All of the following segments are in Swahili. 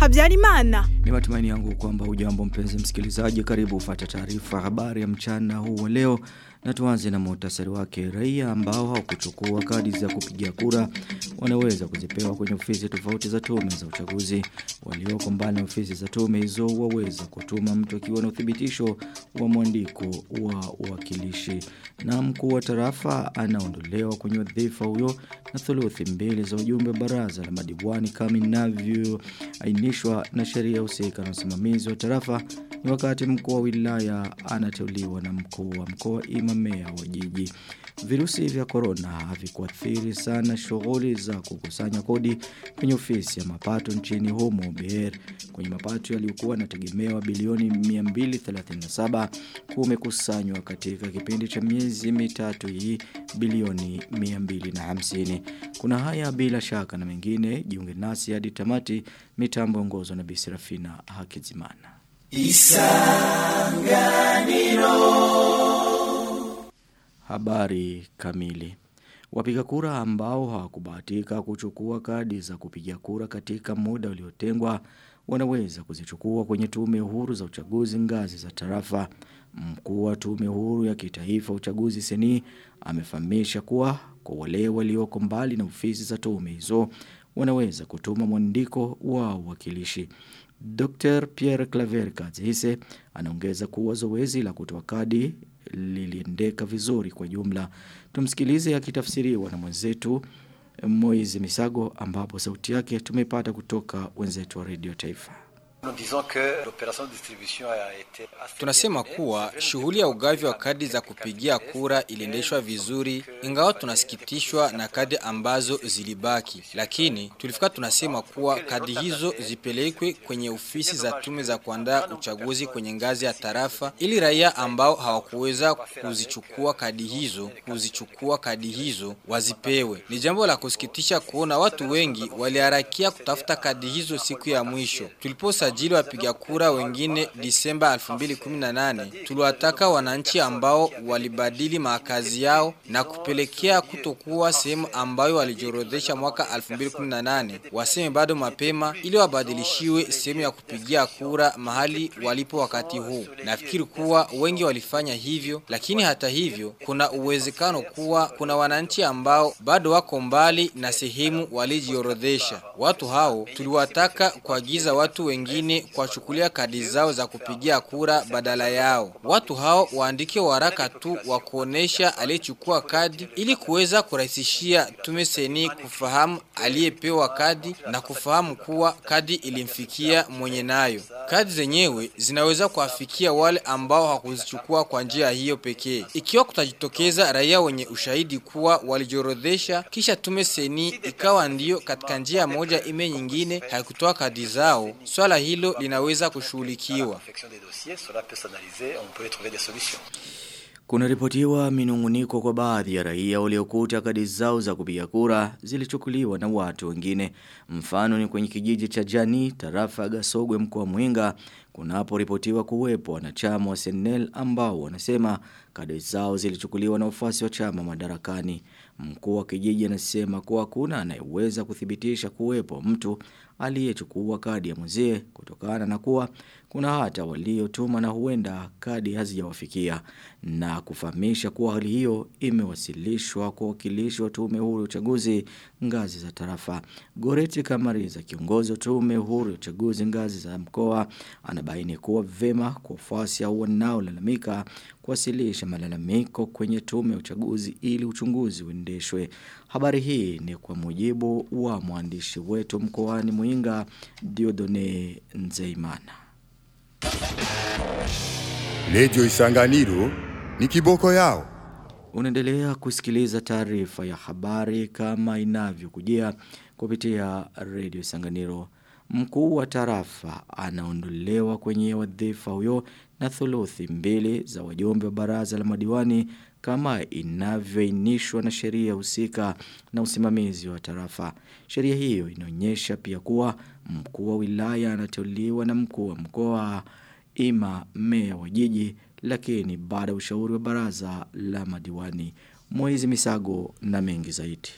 Habyarimana. Ni matumaini yangu kwamba ujambo mpenzi msikilizaji karibu ufata taarifa habari ya mchana huu wa leo na tuanze na muhtasari wake. Raia ambao hawakuchukua kadi za kupigia kura wanaweza kuzipewa kwenye ofisi tofauti za tume za uchaguzi. Walioko mbali na ofisi za tume hizo waweza kutuma mtu akiwa na uthibitisho wa mwandiko wa uwakilishi. Na mkuu wa tarafa anaondolewa kwenye wadhifa huyo na thuluthi mbili za ujumbe baraza la madiwani kama inavyoainishwa na sheria husika na usimamizi wa tarafa. Ni wakati mkuu wa wilaya anateuliwa na mkuu wa mkoa ima meya wa jiji. Virusi vya korona havikuathiri sana shughuli za kukusanya kodi kwenye ofisi ya mapato nchini humo BR. Kwenye mapato yaliyokuwa yanategemewa bilioni 237 kumekusanywa katika kipindi cha miezi mitatu hii bilioni 250. Kuna haya bila shaka na mengine jiunge nasi hadi tamati mitambo ongozwa na Bisirafina Hakizimana. Habari kamili. Wapiga kura ambao hawakubahatika kuchukua kadi za kupiga kura katika muda uliotengwa wanaweza kuzichukua kwenye tume huru za uchaguzi ngazi za tarafa. Mkuu wa tume huru ya kitaifa uchaguzi seni amefahamisha kuwa kwa wale walioko mbali na ofisi za tume hizo wanaweza kutuma mwandiko wa uwakilishi. Dr. Pierre Claver Kazihise anaongeza kuwa zoezi la kutoa kadi liliendeka vizuri kwa jumla. Tumsikilize akitafsiriwa na mwenzetu Moize Misago ambapo sauti yake tumepata kutoka wenzetu wa Radio Taifa. Tunasema kuwa shughuli ya ugavi wa kadi za kupigia kura iliendeshwa vizuri, ingawa tunasikitishwa na kadi ambazo zilibaki, lakini tulifika tunasema kuwa kadi hizo zipelekwe kwenye ofisi za tume za kuandaa uchaguzi kwenye ngazi ya tarafa, ili raia ambao hawakuweza kuzichukua kadi hizo kuzichukua kadi hizo wazipewe. Ni jambo la kusikitisha kuona watu wengi waliharakia kutafuta kadi hizo siku ya mwisho. Tuliposa sajili wapiga kura wengine Disemba 2018 tuliwataka wananchi ambao walibadili makazi yao na kupelekea kutokuwa sehemu ambayo walijiorodhesha mwaka 2018 waseme bado mapema ili wabadilishiwe sehemu ya kupigia kura mahali walipo wakati huu. Nafikiri kuwa wengi walifanya hivyo, lakini hata hivyo kuna uwezekano kuwa kuna wananchi ambao bado wako mbali na sehemu walijiorodhesha. Watu hao tuliwataka kuagiza watu wengine wengine kuwachukulia kadi zao za kupigia kura badala yao. Watu hao waandike waraka tu wa kuonesha aliyechukua kadi ili kuweza kurahisishia tume seni kufahamu aliyepewa kadi na kufahamu kuwa kadi ilimfikia mwenye nayo. Kadi zenyewe zinaweza kuwafikia wale ambao hakuzichukua kwa njia hiyo pekee. Ikiwa kutajitokeza raia wenye ushahidi kuwa walijiorodhesha kisha tume seni ikawa ndio katika njia moja ime nyingine haikutoa kadi zao, swala hilo linaweza kushughulikiwa. Kuna ripotiwa minunguniko kwa baadhi ya raia waliokuta kadi zao za kupiga kura zilichukuliwa na watu wengine. Mfano ni kwenye kijiji cha Jani, tarafa Gasogwe mkoa Mwinga, kunaporipotiwa kuwepo wanachama wa Senel ambao wanasema kadi zao zilichukuliwa na ufasi wa chama madarakani. Mkuu wa kijiji anasema kuwa kuna anayeweza kuthibitisha kuwepo mtu aliyechukua kadi ya mzee kutokana na kuwa kuna hata waliotuma na huenda kadi hazijawafikia na kufahamisha kuwa hali hiyo imewasilishwa kwa wakilishi wa tume huru ya uchaguzi ngazi za tarafa. Goreti Kamariza kiongozi wa tume huru ya uchaguzi ngazi za mkoa anabaini kuwa vema kwa fasi au wanaolalamika kuwasilisha malalamiko kwenye tume ya uchaguzi ili uchunguzi uendeshwe. Habari hii ni kwa mujibu wa mwandishi wetu mkoani Muinga Diodone Nzeimana. Lejo Isanganiro ni kiboko yao. Unaendelea kusikiliza taarifa ya habari kama inavyokujia kupitia Radio Sanganiro. Mkuu wa tarafa anaondolewa kwenye wadhifa huyo na thuluthi mbili za wajumbe wa baraza la madiwani kama inavyoainishwa na sheria husika na usimamizi wa tarafa. Sheria hiyo inaonyesha pia kuwa mkuu wa wilaya anateuliwa na mkuu wa mkoa ima mea wa jiji lakini baada ya ushauri wa baraza la madiwani. mwezi Misago na mengi zaidi.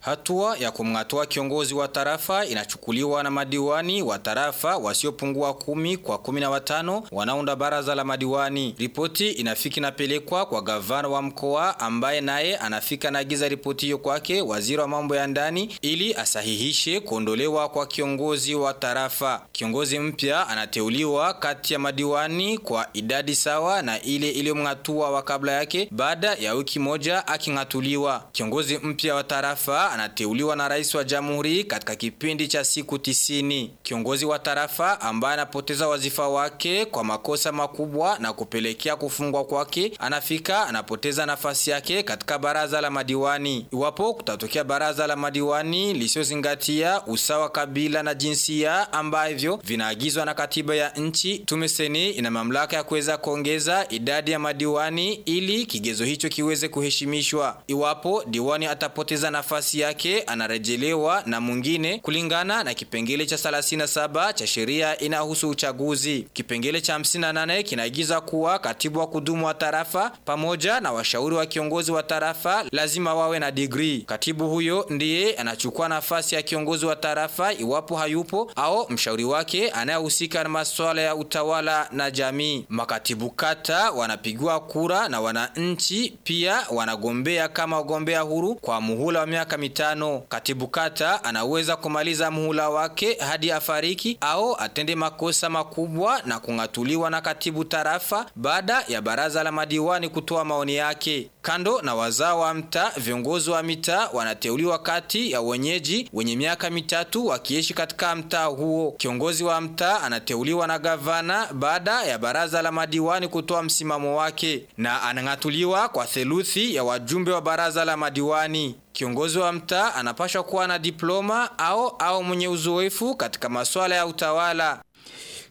Hatua ya kumng'atua kiongozi wa tarafa inachukuliwa na madiwani wa tarafa wasiopungua kumi kwa kumi na watano wanaunda baraza la madiwani. Ripoti inafiki napelekwa kwa gavana wa mkoa ambaye naye anafika na giza ripoti hiyo kwake waziri wa mambo ya ndani ili asahihishe kuondolewa kwa kiongozi wa tarafa. Kiongozi mpya anateuliwa kati ya madiwani kwa idadi sawa na ile iliyomng'atua wa kabla yake baada ya wiki moja aking'atuliwa. Kiongozi mpya wa tarafa anateuliwa na rais wa jamhuri katika kipindi cha siku tisini. Kiongozi wa tarafa ambaye anapoteza wazifa wake kwa makosa makubwa na kupelekea kufungwa kwake anafika anapoteza nafasi yake katika baraza la madiwani. Iwapo kutatokea baraza la madiwani lisiozingatia usawa kabila na jinsia ambavyo vinaagizwa na katiba ya nchi, tumeseni ina mamlaka ya kuweza kuongeza idadi ya madiwani ili kigezo hicho kiweze kuheshimishwa. Iwapo diwani atapoteza nafasi yake anarejelewa na mwingine kulingana na kipengele cha 37 cha sheria inahusu uchaguzi. Kipengele cha 58 kinaagiza kuwa katibu wa kudumu wa tarafa pamoja na washauri wa kiongozi wa tarafa lazima wawe na degree. Katibu huyo ndiye anachukua nafasi ya kiongozi wa tarafa iwapo hayupo au mshauri wake anayehusika na masuala ya utawala na jamii. Makatibu kata wanapigiwa kura na wananchi pia wanagombea kama wagombea huru kwa muhula wa miaka mitano. Katibu kata anaweza kumaliza muhula wake hadi afariki au atende makosa makubwa na kung'atuliwa na katibu tarafa baada ya baraza la madiwani kutoa maoni yake. Kando na wazao wa mtaa, viongozi wa mitaa wanateuliwa kati ya wenyeji wenye miaka mitatu wakiishi katika mtaa huo. Kiongozi wa mtaa anateuliwa na gavana baada ya baraza la madiwani kutoa msimamo wake na anang'atuliwa kwa theluthi ya wajumbe wa baraza la madiwani. Kiongozi wa mtaa anapashwa kuwa na diploma au au mwenye uzoefu katika masuala ya utawala.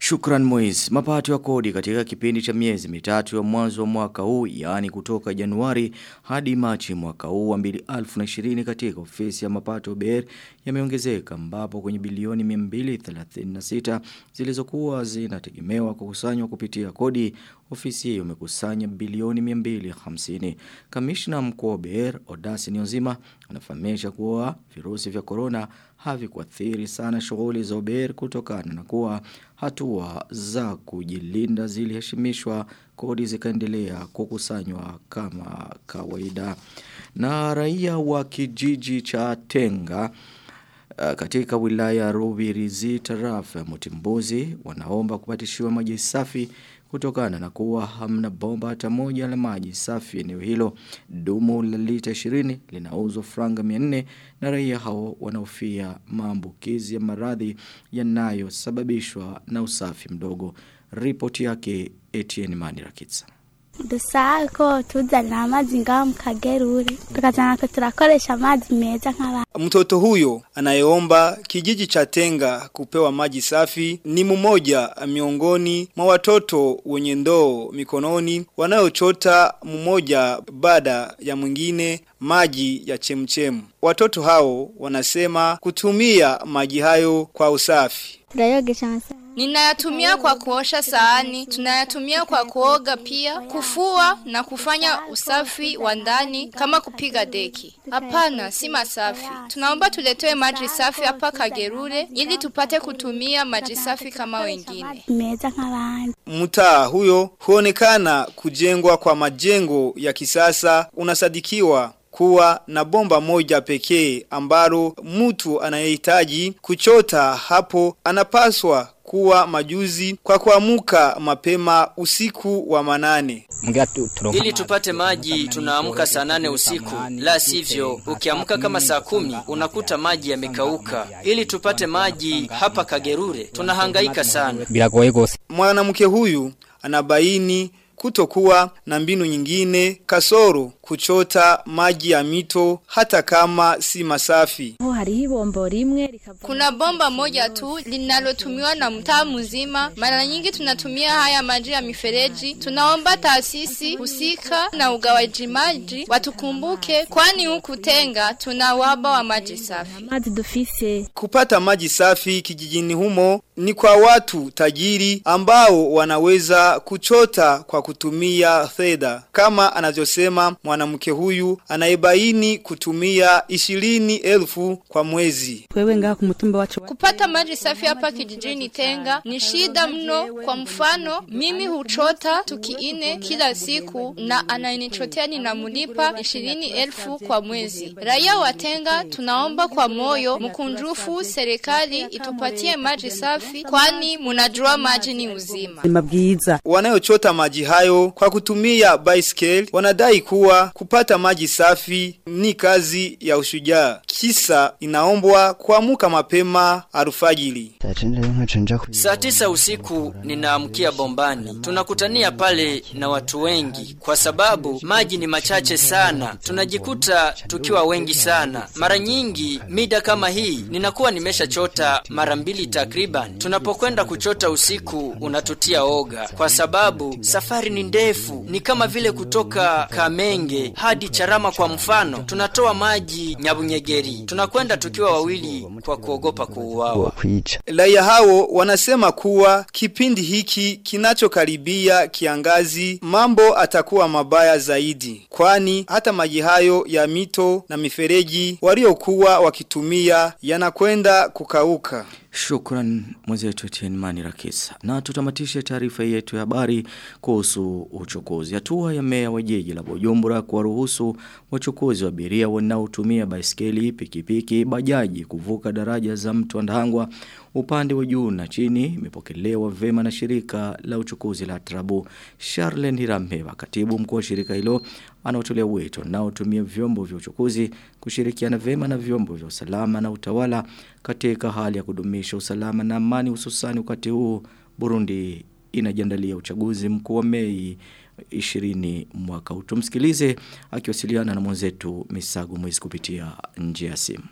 Shukran Moiz. Mapato ya kodi katika kipindi cha miezi mitatu ya mwanzo wa mwaka huu, yaani kutoka Januari hadi Machi mwaka huu wa 2020 katika ofisi ya mapato BER yameongezeka ambapo kwenye bilioni 236 zilizokuwa zinategemewa kukusanywa kupitia kodi ofisi hiyo imekusanya bilioni 250. Kamishna mkuu wa BER Odasi Niyonzima anafahamisha kuwa virusi vya corona havikuathiri sana shughuli za Uber kutokana na kuwa hatua za kujilinda ziliheshimishwa kodi zikaendelea kukusanywa kama kawaida. Na raia wa kijiji cha Tenga uh, katika wilaya ya Rubirizi tarafa ya Mutimbuzi wanaomba kupatishiwa maji safi kutokana na kuwa hamna bomba hata moja la maji safi eneo hilo. Dumu la lita 20 linauzwa franga 400 na raia hao wanaofia maambukizi ya maradhi yanayosababishwa na usafi mdogo. Ripoti yake Etienne Manirakitsa. Ko tuzana amazi ngaho mukagerure tukazana ko turakoresha amazi meza nk'abantu Mtoto huyo anayeomba kijiji cha Tenga kupewa maji safi ni mmoja miongoni mwa watoto wenye ndoo mikononi wanayochota mmoja baada ya mwingine maji ya chemchemu. Watoto hao wanasema kutumia maji hayo kwa usafi. turayogesha amasahani Ninayatumia kwa kuosha sahani, tunayatumia kwa kuoga pia, kufua na kufanya usafi wa ndani kama kupiga deki. Hapana, si masafi. Tunaomba tuletewe maji safi hapa Kagerule ili tupate kutumia maji safi kama wengine. Mtaa huyo huonekana kujengwa kwa majengo ya kisasa unasadikiwa kuwa na bomba moja pekee ambalo mtu anayehitaji kuchota hapo anapaswa kuwa majuzi kwa kuamuka mapema usiku wa manane. Ili tupate maji tunaamka saa nane usiku, la sivyo ukiamka kama saa kumi unakuta maji yamekauka. Ili tupate maji hapa Kagerure tunahangaika sana. Mwanamke huyu anabaini kutokuwa na mbinu nyingine kasoro kuchota maji ya mito hata kama si masafi. Kuna bomba moja tu linalotumiwa na mtaa mzima. Mara nyingi tunatumia haya maji ya mifereji. Tunaomba taasisi husika na ugawaji maji watukumbuke, kwani huku Tenga tuna uhaba wa maji safi. Kupata maji safi kijijini humo ni kwa watu tajiri ambao wanaweza kuchota kwa kutumia fedha kama anavyosema mwanamke huyu anayebaini kutumia ishirini elfu kwa mwezi. Kupata maji safi hapa kijijini Tenga ni shida mno. Kwa mfano, mimi huchota tukiine kila siku na anayenichotea ninamlipa ishirini elfu kwa mwezi. Raia wa Tenga tunaomba kwa moyo mkunjufu serikali itupatie maji safi, kwani munajua maji ni uzima. Wanayochota maji hayo kwa kutumia baiskeli wanadai kuwa kupata maji safi ni kazi ya ushujaa. Kisa inaombwa kuamka mapema alfajiri. Saa tisa usiku ninaamkia bombani. Tunakutania pale na watu wengi kwa sababu maji ni machache sana. Tunajikuta tukiwa wengi sana. Mara nyingi mida kama hii ninakuwa nimeshachota mara mbili takriban. Tunapokwenda kuchota usiku unatutia oga kwa sababu safari ni ndefu. Ni kama vile kutoka Kamenge hadi Charama kwa mfano. Tunatoa maji Nyabunyegeri. Tunakwenda tukiwa wawili kwa kuogopa kuuawa. Raia hao wanasema kuwa kipindi hiki kinachokaribia kiangazi mambo atakuwa mabaya zaidi. Kwani hata maji hayo ya mito na mifereji waliokuwa wakitumia yanakwenda kukauka. Shukran mwenzetu Etienne Mani Rakisa. Na tutamatishe taarifa yetu ya habari kuhusu uchukuzi. Hatua ya mea wa jiji la Bujumbura kuwaruhusu wachukuzi wa abiria wanaotumia baiskeli, pikipiki, bajaji kuvuka daraja za mto Ndangwa upande wa juu na chini imepokelewa vema na shirika la uchukuzi la Trabu. Charlen Hirameva, katibu mkuu wa shirika hilo, anaotolea wito naotumia vyombo vya uchukuzi kushirikiana vema na vyombo vya usalama na utawala katika hali ya kudumisha usalama na amani hususani wakati huu Burundi inajiandalia uchaguzi mkuu wa Mei 20 mwaka huu. Tumsikilize akiwasiliana na mwenzetu Misago Mwezi kupitia njia ya simu.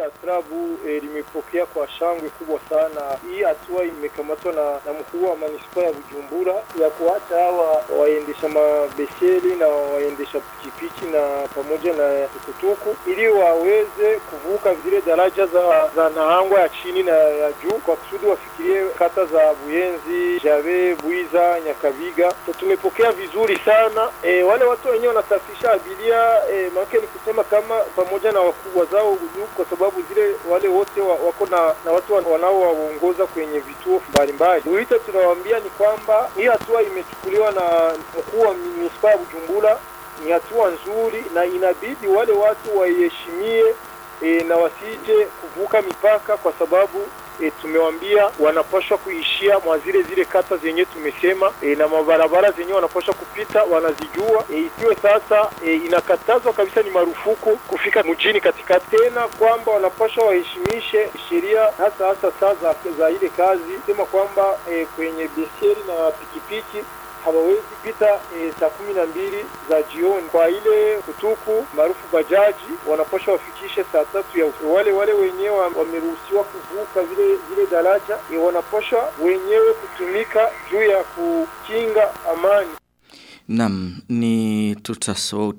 Shirika la ya Trabu e, limepokea kwa shangwe kubwa sana. Hii hatua imekamatwa na, na mkuu wa manispaa ya Bujumbura ya kuacha hawa waendesha mabesheli na waendesha pikipiki na pamoja na tukutuku ili waweze kuvuka zile daraja za, za Nahangwa ya chini na ya juu kwa kusudi wafikirie kata za Buyenzi, Jave, Bwiza, Nyakabiga. So, tumepokea vizuri sana e, wale watu wenyewe wanasafisha abiria e, maana ni kusema kama pamoja na wakubwa zao juu kwa sababu zile wale wote wa, wako na, na watu wanaowaongoza kwenye vituo mbalimbali. Wito tunawaambia ni kwamba hii hatua imechukuliwa na mkuu wa manispaa ya Bujumbura ni hatua nzuri na inabidi wale watu waiheshimie e, na wasije kuvuka mipaka kwa sababu e, tumewambia wanapashwa kuishia mwa zile zile kata zenye tumesema. E, na mabarabara zenye wanapashwa kupita wanazijua. E, ikiwe sasa e, inakatazwa kabisa, ni marufuku kufika mjini katikati tena, kwamba wanapashwa waheshimishe sheria hasa hasa saa za, za ile kazi, sema kwamba e, kwenye beseri na pikipiki hawawezi pita e, saa kumi na mbili za jioni. Kwa ile kutuku maarufu bajaji wanaposha wafikishe saa tatu ya usiku. Wale wale wenyewe wameruhusiwa kuvuka vile vile daraja e, wanaposha wenyewe kutumika juu ya kukinga amani. Nam ni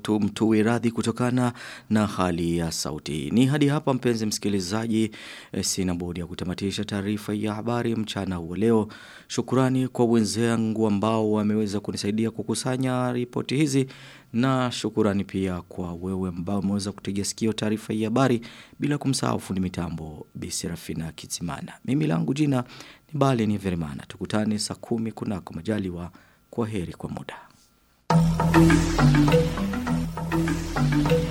tumtuwe radhi kutokana na hali ya sauti. Ni hadi hapa mpenzi msikilizaji e, sina budi ya kutamatisha taarifa ya habari mchana huo leo. Shukurani kwa wenzangu ambao wameweza kunisaidia kukusanya ripoti hizi na shukurani pia kwa wewe ambao umeweza kutegea sikio taarifa ya habari bila kumsahau fundi mitambo Bisirafina Kitsimana. Mimi langu jina ni Bali ni Verimana. Tukutane saa kumi kunako majaliwa. Kwa heri kwa muda. thank you